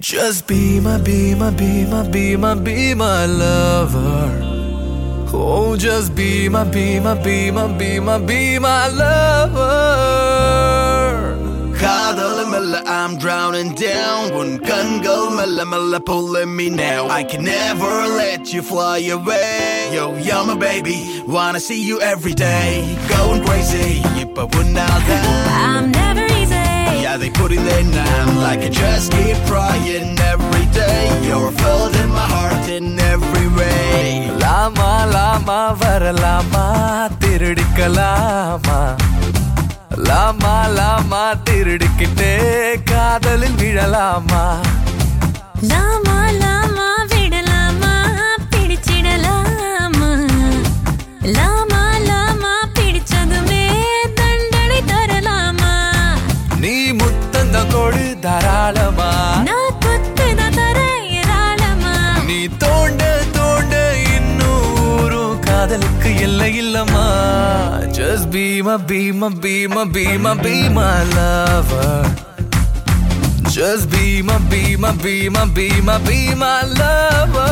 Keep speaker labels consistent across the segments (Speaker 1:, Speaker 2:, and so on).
Speaker 1: Just be my, be my, be my, be my, be my lover. Oh, just be my, be my, be my, be my, be my lover.
Speaker 2: Cuddle mella, I'm drowning down. One gun gungle mella mella pulling me now. I can never let you fly away. Yo, you're my baby. Wanna see you every day. Going crazy, but we're not there.
Speaker 3: I'm never.
Speaker 2: Yeah, they put in their name like I just keep trying every day You're filled in my heart in every way
Speaker 1: லாமா லாமா வரலாமா திருடிக்கலாமா லாமா லாமா திருடிக்கிட்டே காதலில் விழலாமா
Speaker 3: லாமா லாமா
Speaker 1: தாராளமா
Speaker 3: நான் குத்துதான் தர ஏராளமா
Speaker 1: நீ தோண்ட தோண்ட இன்னும் ஊரும் காதலுக்கு எல்லை இல்லம்மா Just be my, be my, be my, be my, be my lover Just be my, be my, be my, be my, be my lover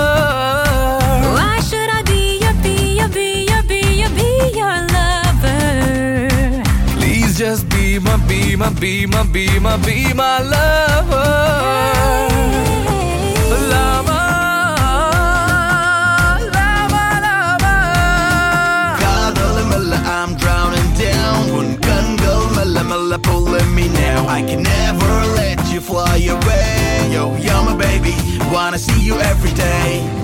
Speaker 3: be
Speaker 1: my, be my, be my, be my, be my lover.
Speaker 2: Lover. I'm drowning down. One gun go, mala mala pulling me now. I can never let you fly away. Yo, you're my baby. Wanna see you every day.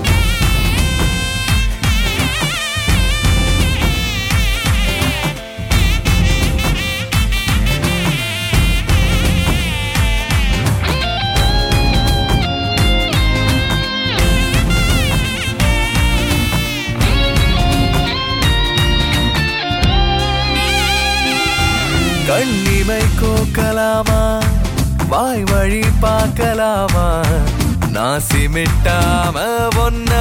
Speaker 1: கண்ணிமை கோக்கலாமா? வாய் வழி பார்க்கலாமா? நான் சிமிட்டாம ஒன்ன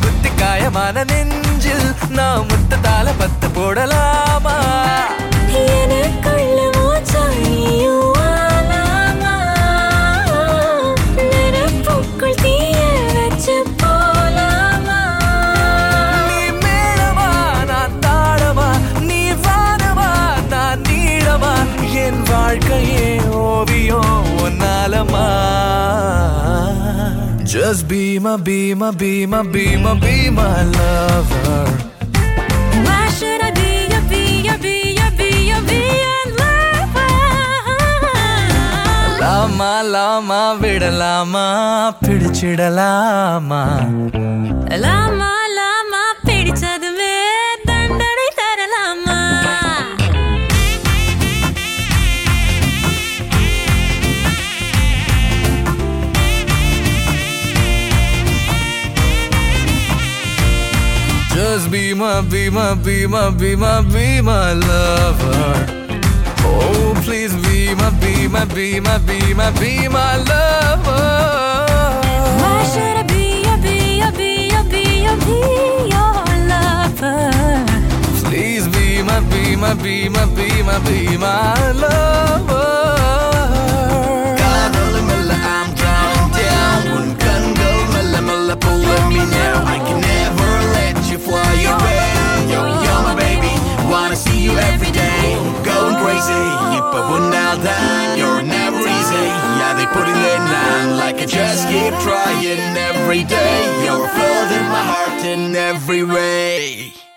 Speaker 1: குத்தி காயமான நெஞ்சில் நான் முத்தத்தால பத்து போடலாமா? வாழ்க்கையே ஓவியம் ஒன்னாலமா Just be my, be my, be my, be my, be my lover லாமா லாமா விடலாமா பிடிச்சிடலாமா
Speaker 3: லாமா லாமா பிடிச்சதுமே தண்டனை தரலாமா
Speaker 1: Just be my, be my, be my, be my, be my lover. Oh, please be be my, be my, be my, lover.
Speaker 3: Why should I be your, be your, be your, be your, be your lover?
Speaker 1: Please be my, be my, be my, be my, be my lover.
Speaker 2: Keep trying every day. You're filled in my heart in every way